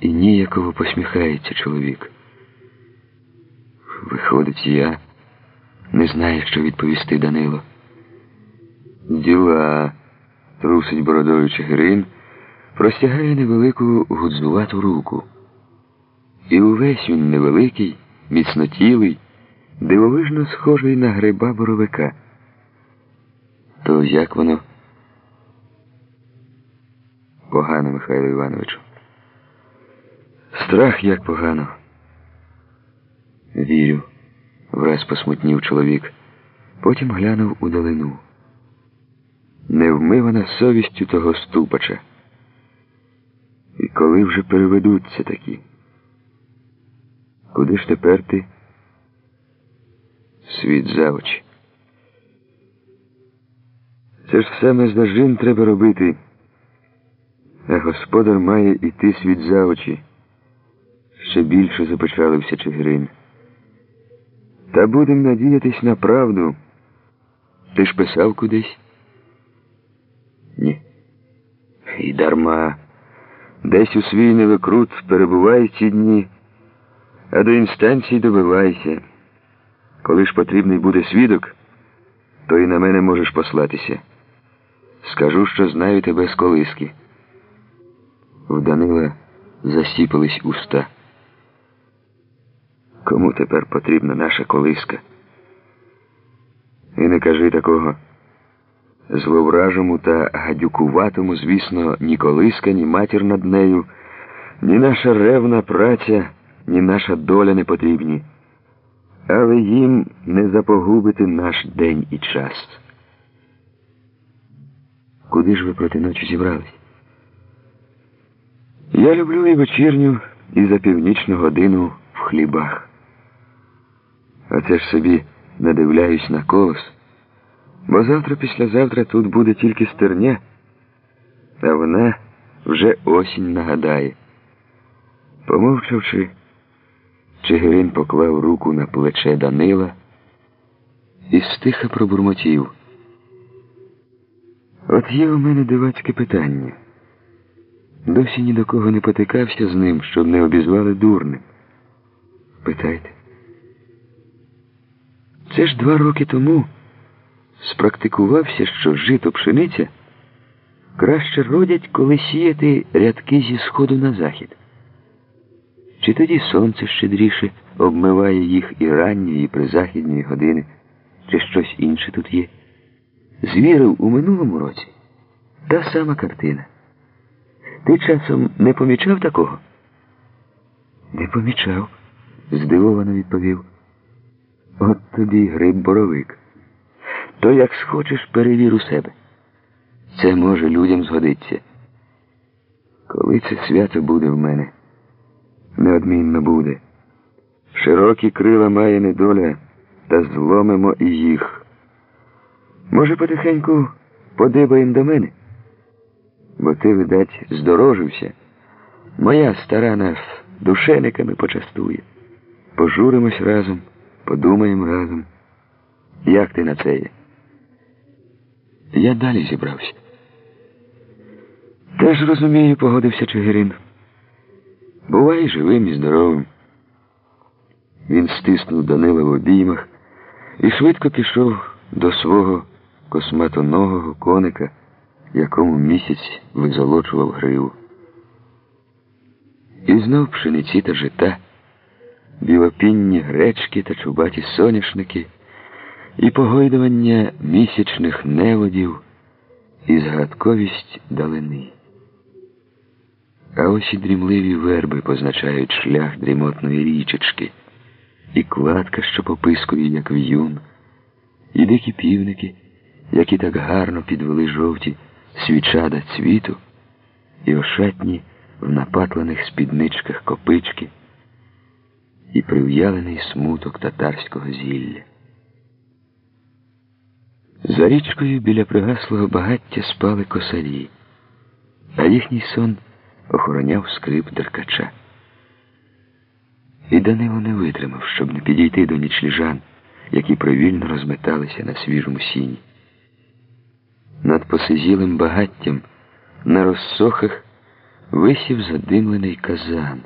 і ніяково посміхається чоловік. Виходить, я не знаю, що відповісти Данило. Діла, трусить бородою Чигирин, простягає невелику гудзувату руку. І увесь він невеликий, міцнотілий, дивовижно схожий на гриба боровика. То як воно? Погано, Михайло Івановичу. Страх як погано. Вірю, враз посмутнів чоловік. Потім глянув у долину. Невмивана совістю того ступача. І коли вже переведуться такі? Куди ж тепер ти? Світ за очі. Це ж саме зажин треба робити. А господар має іти світ за очі. Ще більше запечалився Чигирин. Та будем надіятись на правду. Ти ж писав кудись? Ні. І дарма. Десь у свій невикрут перебувай ці дні, а до інстанції добивайся. Коли ж потрібний буде свідок, то і на мене можеш послатися. Скажу, що знаю тебе з колиски. В Данила засіпались уста. Кому тепер потрібна наша колиска? І не кажи такого. Зловражому та гадюкуватому, звісно, ні колиска, ні матір над нею, ні наша ревна праця, ні наша доля не потрібні. Але їм не запогубити наш день і час. Куди ж ви проти ночі зібрались? Я люблю і вечірню, і за північну годину в хлібах. А це ж собі надивляюсь на колос. Бо завтра, післязавтра тут буде тільки стерня, а вона вже осінь нагадає. Помовчавши, Чигирин поклав руку на плече Данила і стиха пробурмотів. От є у мене дивацьке питання. Досі ні до кого не потикався з ним, щоб не обізвали дурним. Питайте. Це ж два роки тому спрактикувався, що жито пшениця краще родять, коли сіяти рядки зі сходу на захід. Чи тоді сонце щедріше обмиває їх і ранньої, і призахідньої години, чи щось інше тут є? Звірив у минулому році та сама картина. Ти часом не помічав такого? Не помічав, здивовано відповів. От тобі гриб боровик. То як схочеш, перевір у себе. Це може людям згодиться. Коли це свято буде в мене, неодмінно буде. Широкі крила має недоля, та зломимо і їх. Може, потихеньку подибаєм до мене? Бо ти, видать, здорожився. Моя стара нас душениками почастує. Пожуримось разом, подумаємо разом. Як ти на це є? Я далі зібрався. Теж розумію, погодився Чигирин. Бувай живим і здоровим. Він стиснув Данила в обіймах і швидко пішов до свого косматоногого коника, якому місяць визолочував гриву. І знов пшениці та жита, білопінні гречки та чубаті соняшники і погойдування місячних неводів, і згадковість далини. А ось і дрімливі верби позначають шлях дрімотної річечки, і кладка, що попискує, як в'юн, і дикі півники, які так гарно підвели жовті свічада цвіту, і ошатні в напатлених спідничках копички, і прив'ялений смуток татарського зілля. За річкою біля пригаслого багаття спали косарі, а їхній сон охороняв скрип деркача. І Данило не витримав, щоб не підійти до нічліжан, які привільно розметалися на свіжому сіні. Над посизілим багаттям на розсохах висів задимлений казан.